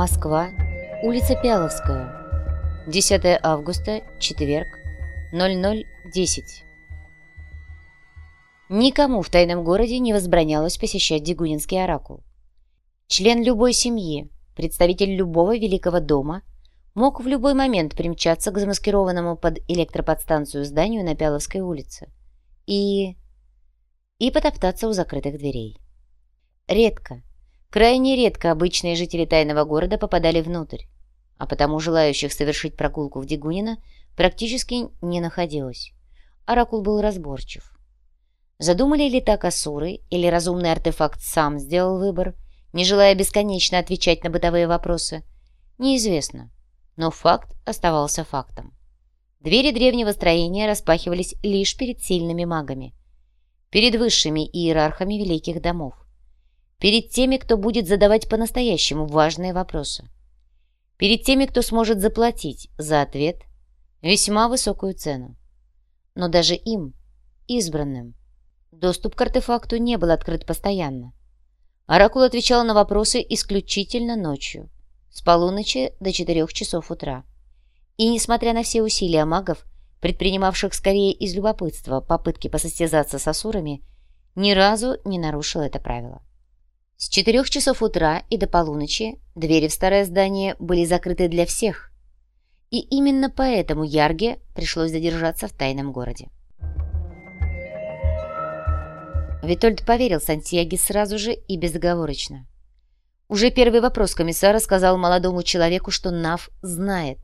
Москва, улица Пяловская, 10 августа, четверг, 00.10. Никому в тайном городе не возбранялось посещать Дегунинский оракул. Член любой семьи, представитель любого великого дома мог в любой момент примчаться к замаскированному под электроподстанцию зданию на Пяловской улице и... и потоптаться у закрытых дверей. Редко, крайне редко обычные жители тайного города попадали внутрь, а потому желающих совершить прогулку в Дегунино практически не находилось. Оракул был разборчив. Задумали ли так Асуры, или разумный артефакт сам сделал выбор, не желая бесконечно отвечать на бытовые вопросы, неизвестно, но факт оставался фактом. Двери древнего строения распахивались лишь перед сильными магами, перед высшими иерархами великих домов перед теми, кто будет задавать по-настоящему важные вопросы, перед теми, кто сможет заплатить за ответ весьма высокую цену. Но даже им, избранным, доступ к артефакту не был открыт постоянно. Оракул отвечал на вопросы исключительно ночью, с полуночи до четырех часов утра. И, несмотря на все усилия магов, предпринимавших скорее из любопытства попытки посостязаться с асурами, ни разу не нарушил это правило. С четырех часов утра и до полуночи двери в старое здание были закрыты для всех. И именно поэтому Ярге пришлось задержаться в тайном городе. Витольд поверил Сантьяге сразу же и безоговорочно. Уже первый вопрос комиссара сказал молодому человеку, что Нав знает,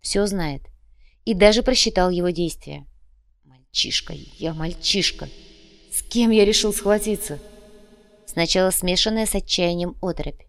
все знает, и даже просчитал его действия. «Мальчишка, я мальчишка! С кем я решил схватиться?» Сначала смешанная с отчаянием оторопь.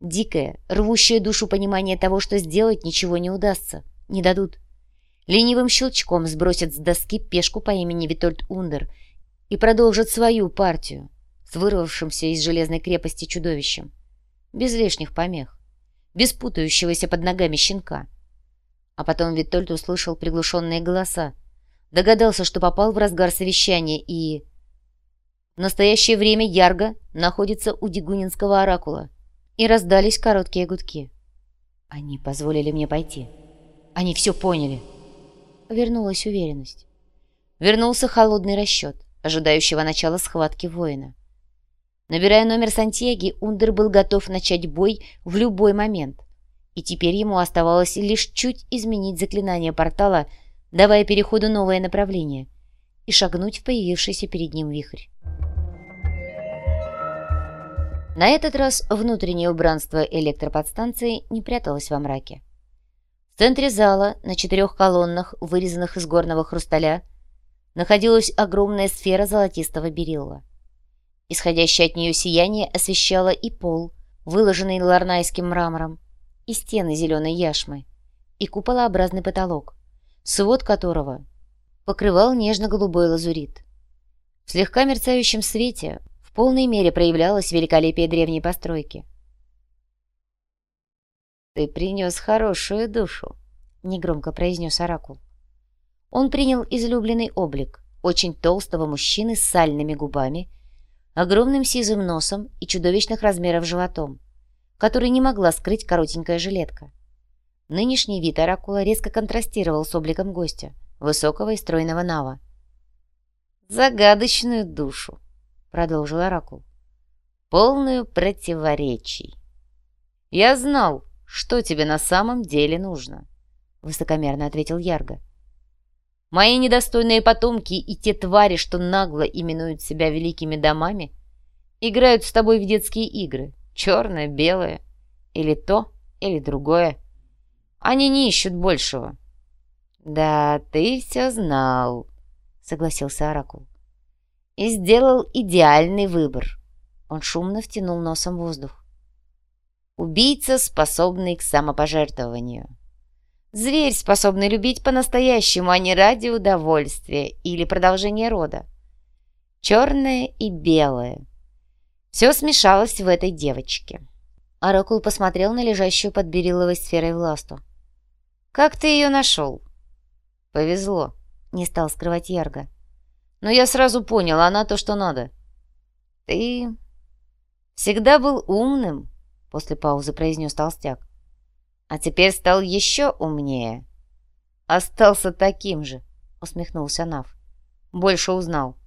Дикое, рвущее душу понимание того, что сделать ничего не удастся, не дадут. Ленивым щелчком сбросят с доски пешку по имени Витольд Ундер и продолжат свою партию с вырвавшимся из железной крепости чудовищем. Без лишних помех, без путающегося под ногами щенка. А потом Витольд услышал приглушенные голоса, догадался, что попал в разгар совещания и... В настоящее время Ярго находится у Дегунинского оракула. И раздались короткие гудки. Они позволили мне пойти. Они все поняли. Вернулась уверенность. Вернулся холодный расчет, ожидающего начала схватки воина. Набирая номер Сантьяги, Ундер был готов начать бой в любой момент. И теперь ему оставалось лишь чуть изменить заклинание портала, давая переходу новое направление, и шагнуть в появившийся перед ним вихрь. На этот раз внутреннее убранство электроподстанции не пряталось во мраке. В центре зала, на четырех колоннах, вырезанных из горного хрусталя, находилась огромная сфера золотистого берилла. Исходящее от нее сияние освещало и пол, выложенный ларнайским мрамором, и стены зеленой яшмы, и куполообразный потолок, свод которого покрывал нежно-голубой лазурит. В слегка мерцающем свете полной мере проявлялось великолепие древней постройки. «Ты принес хорошую душу», — негромко произнес Оракул. Он принял излюбленный облик очень толстого мужчины с сальными губами, огромным сизым носом и чудовищных размеров животом, который не могла скрыть коротенькая жилетка. Нынешний вид Оракула резко контрастировал с обликом гостя, высокого и стройного Нава. «Загадочную душу», продолжил Оракул. «Полную противоречий. Я знал, что тебе на самом деле нужно», — высокомерно ответил Ярго. «Мои недостойные потомки и те твари, что нагло именуют себя великими домами, играют с тобой в детские игры, черное, белое, или то, или другое. Они не ищут большего». «Да, ты все знал», — согласился Оракул и сделал идеальный выбор. Он шумно втянул носом воздух. Убийца, способный к самопожертвованию. Зверь, способный любить по-настоящему, а не ради удовольствия или продолжения рода. Черное и белое. Все смешалось в этой девочке. Оракул посмотрел на лежащую под бериловой сферой власту. «Как ты ее нашел?» «Повезло», — не стал скрывать Ярго. Но я сразу понял, она то, что надо. Ты всегда был умным, после паузы произнес толстяк. а теперь стал еще умнее. Остался таким же, усмехнулся Нав. Больше узнал.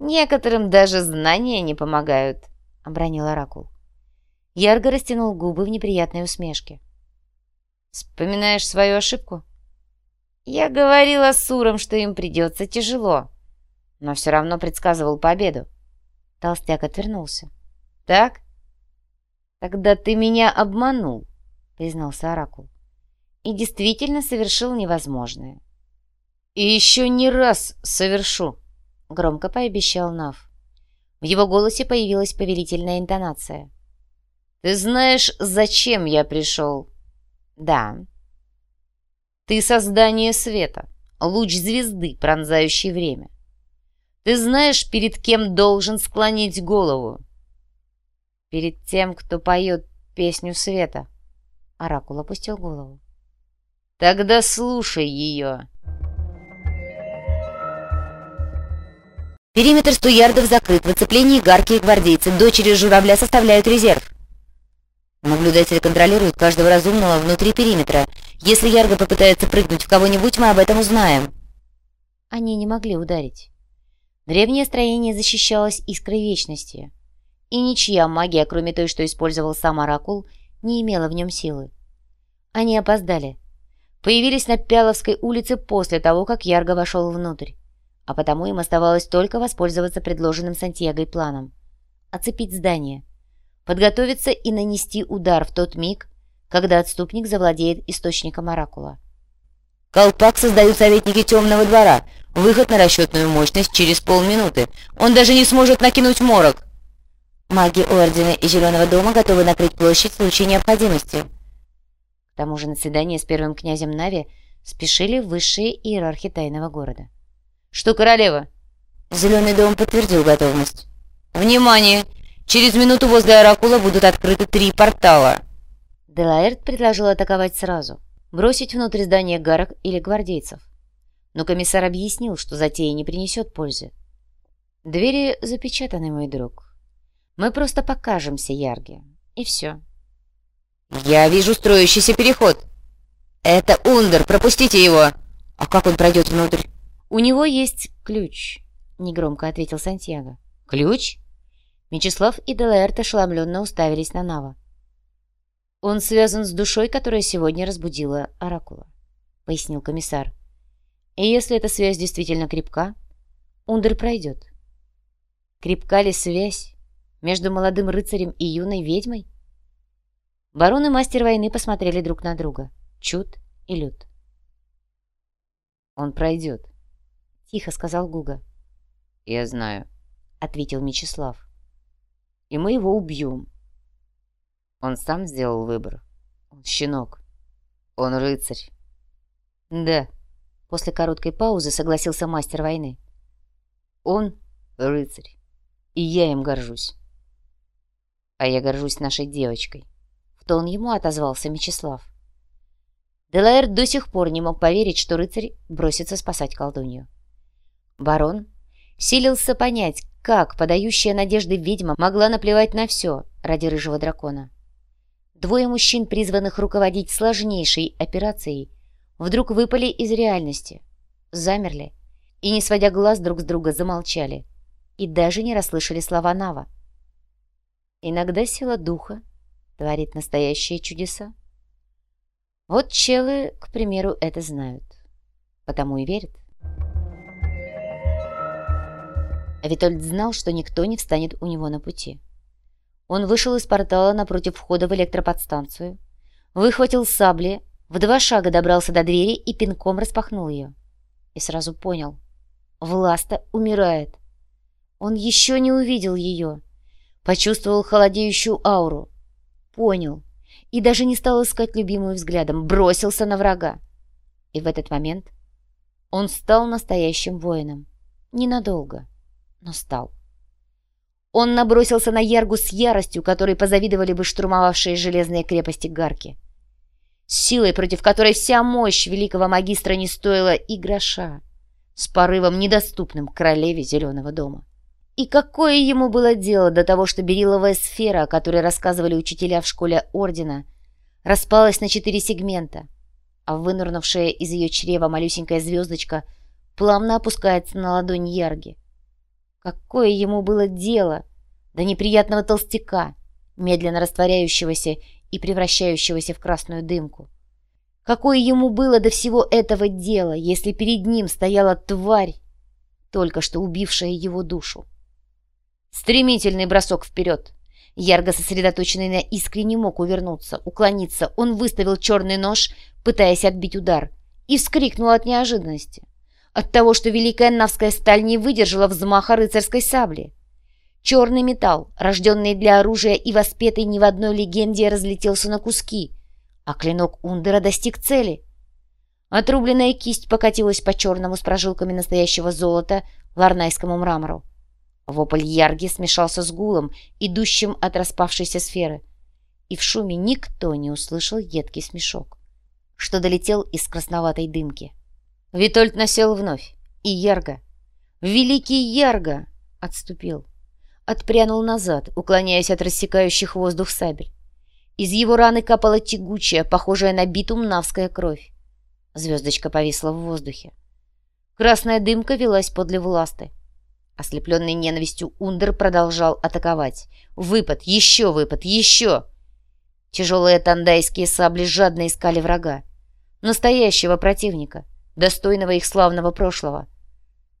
Некоторым даже знания не помогают, обронил Оракул. Ярго растянул губы в неприятной усмешке. «Вспоминаешь свою ошибку?» «Я говорила с Суром, что им придется тяжело, но все равно предсказывал победу». Толстяк отвернулся. «Так?» «Тогда ты меня обманул», — признался Оракул. «И действительно совершил невозможное». «И еще не раз совершу», — громко пообещал Нав. В его голосе появилась повелительная интонация. «Ты знаешь, зачем я пришел?» «Да». «Ты создание света, луч звезды, пронзающий время. Ты знаешь, перед кем должен склонить голову?» «Перед тем, кто поет песню света». Оракул опустил голову. «Тогда слушай ее». Периметр 100 ярдов закрыт. В оцеплении гарки и гвардейцы. Дочери журавля составляют резерв. Наблюдатель контролирует каждого разумного внутри периметра. Если Ярго попытается прыгнуть в кого-нибудь, мы об этом узнаем. Они не могли ударить. Древнее строение защищалось искрой вечности. И ничья магия, кроме той, что использовал сам Оракул, не имела в нем силы. Они опоздали. Появились на Пяловской улице после того, как Ярго вошел внутрь. А потому им оставалось только воспользоваться предложенным Сантьягой планом. Оцепить здание – подготовиться и нанести удар в тот миг, когда отступник завладеет источником оракула. «Колпак создают советники темного двора. Выход на расчетную мощность через полминуты. Он даже не сможет накинуть морок!» Маги Ордена и Зеленого дома готовы накрыть площадь в случае необходимости. К тому же на свидание с первым князем Нави спешили высшие иерархи тайного города. «Что, королева?» Зеленый дом подтвердил готовность. «Внимание! Через минуту возле Оракула будут открыты три портала». Делаэрт предложил атаковать сразу, бросить внутрь здания гарок или гвардейцев. Но комиссар объяснил, что затея не принесет пользы. «Двери запечатаны, мой друг. Мы просто покажемся Ярге, и все». «Я вижу строящийся переход. Это Ундер, пропустите его. А как он пройдет внутрь?» «У него есть ключ», — негромко ответил Сантьяго. «Ключ?» Мечислав и Делаэрт ошеломленно уставились на Нава. «Он связан с душой, которая сегодня разбудила Оракула», — пояснил комиссар. «И если эта связь действительно крепка, Ундер пройдет». Крепка ли связь между молодым рыцарем и юной ведьмой? Барон и мастер войны посмотрели друг на друга. Чуд и Люд. «Он пройдет», — тихо сказал Гуга. «Я знаю», — ответил Мечислав и мы его убьем. Он сам сделал выбор. Он щенок. Он рыцарь. Да, после короткой паузы согласился мастер войны. Он рыцарь, и я им горжусь. А я горжусь нашей девочкой. В тон ему отозвался Мечислав. Делаэр до сих пор не мог поверить, что рыцарь бросится спасать колдунью. Барон силился понять, как подающая надежды ведьма могла наплевать на все ради рыжего дракона? Двое мужчин, призванных руководить сложнейшей операцией, вдруг выпали из реальности, замерли и, не сводя глаз друг с друга, замолчали и даже не расслышали слова Нава. Иногда сила духа творит настоящие чудеса. Вот челы, к примеру, это знают, потому и верят. Витольд знал, что никто не встанет у него на пути. Он вышел из портала напротив входа в электроподстанцию, выхватил сабли, в два шага добрался до двери и пинком распахнул ее. И сразу понял. Власта умирает. Он еще не увидел ее. Почувствовал холодеющую ауру. Понял. И даже не стал искать любимую взглядом. Бросился на врага. И в этот момент он стал настоящим воином. Ненадолго но стал. Он набросился на Яргу с яростью, которой позавидовали бы штурмовавшие железные крепости Гарки. С силой, против которой вся мощь великого магистра не стоила и гроша, с порывом, недоступным королеве Зеленого дома. И какое ему было дело до того, что бериловая сфера, о которой рассказывали учителя в школе Ордена, распалась на четыре сегмента, а вынырнувшая из ее чрева малюсенькая звездочка плавно опускается на ладонь Ярги. Какое ему было дело до неприятного толстяка, медленно растворяющегося и превращающегося в красную дымку? Какое ему было до всего этого дела, если перед ним стояла тварь, только что убившая его душу? Стремительный бросок вперед. Ярго сосредоточенный на искре не мог увернуться, уклониться. Он выставил черный нож, пытаясь отбить удар, и вскрикнул от неожиданности. От того, что великая навская сталь не выдержала взмаха рыцарской сабли. Черный металл, рожденный для оружия и воспетый ни в одной легенде, разлетелся на куски, а клинок Ундера достиг цели. Отрубленная кисть покатилась по черному с прожилками настоящего золота ларнайскому мрамору. Вопль Ярги смешался с гулом, идущим от распавшейся сферы, и в шуме никто не услышал едкий смешок, что долетел из красноватой дымки. Витольд насел вновь, и Ярго, великий Ярго, отступил, отпрянул назад, уклоняясь от рассекающих воздух сабель. Из его раны капала тягучая, похожая на битум навская кровь. Звездочка повисла в воздухе. Красная дымка велась подле власты. Ослепленный ненавистью Ундер продолжал атаковать. Выпад, еще выпад, еще! Тяжелые тандайские сабли жадно искали врага. Настоящего противника, достойного их славного прошлого.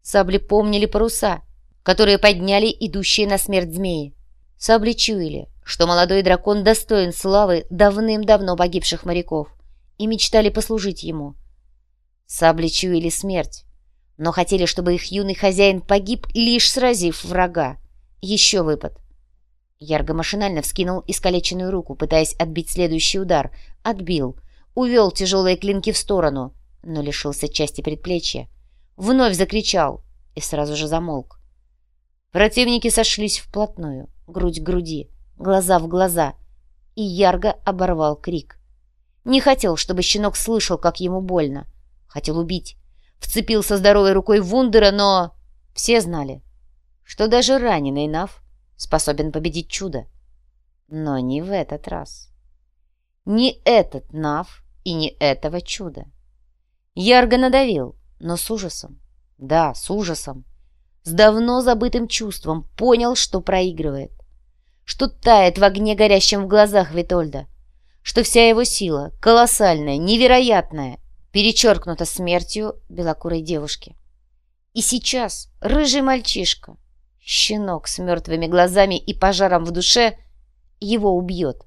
Сабли помнили паруса, которые подняли идущие на смерть змеи. Сабли чуяли, что молодой дракон достоин славы давным-давно погибших моряков, и мечтали послужить ему. Сабли чуяли смерть, но хотели, чтобы их юный хозяин погиб, лишь сразив врага. Еще выпад. Ярго машинально вскинул искалеченную руку, пытаясь отбить следующий удар. Отбил. Увел тяжелые клинки в сторону, но лишился части предплечья. Вновь закричал и сразу же замолк. Противники сошлись вплотную, грудь к груди, глаза в глаза, и Ярго оборвал крик. Не хотел, чтобы щенок слышал, как ему больно. Хотел убить, вцепился здоровой рукой Вундера, но все знали, что даже раненый Нав способен победить чудо. Но не в этот раз. Не этот Нав и не этого чуда. Ярго надавил, но с ужасом. Да, с ужасом. С давно забытым чувством понял, что проигрывает. Что тает в огне, горящем в глазах Витольда. Что вся его сила, колоссальная, невероятная, перечеркнута смертью белокурой девушки. И сейчас рыжий мальчишка, щенок с мертвыми глазами и пожаром в душе, его убьет.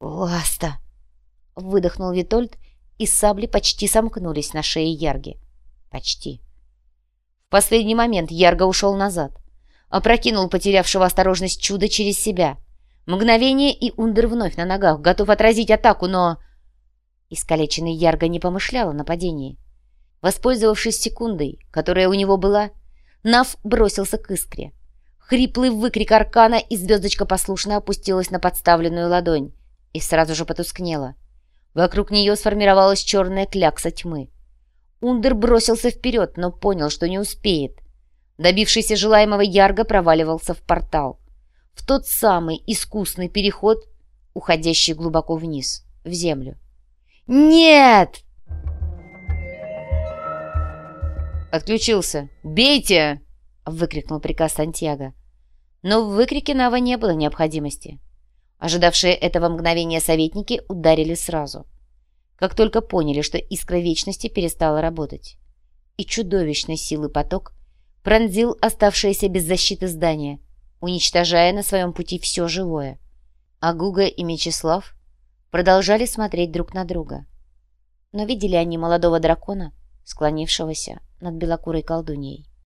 «Ласта!» — выдохнул Витольд, и сабли почти сомкнулись на шее Ярги. Почти. В последний момент Ярго ушел назад, опрокинул потерявшего осторожность чудо через себя. Мгновение, и Ундер вновь на ногах, готов отразить атаку, но... Искалеченный Ярго не помышлял о нападении. Воспользовавшись секундой, которая у него была, Нав бросился к искре. Хриплый выкрик аркана, и звездочка послушно опустилась на подставленную ладонь и сразу же потускнела. Вокруг нее сформировалась черная клякса тьмы. Ундер бросился вперед, но понял, что не успеет. Добившийся желаемого Ярго проваливался в портал. В тот самый искусный переход, уходящий глубоко вниз, в землю. «Нет!» «Отключился! Бейте!» — выкрикнул приказ Сантьяго. Но в выкрике Нава не было необходимости. Ожидавшие этого мгновения советники ударили сразу. Как только поняли, что искра вечности перестала работать. И чудовищной силы поток пронзил оставшееся без защиты здание, уничтожая на своем пути все живое. А Гуга и Мечислав продолжали смотреть друг на друга. Но видели они молодого дракона, склонившегося над белокурой колдуньей.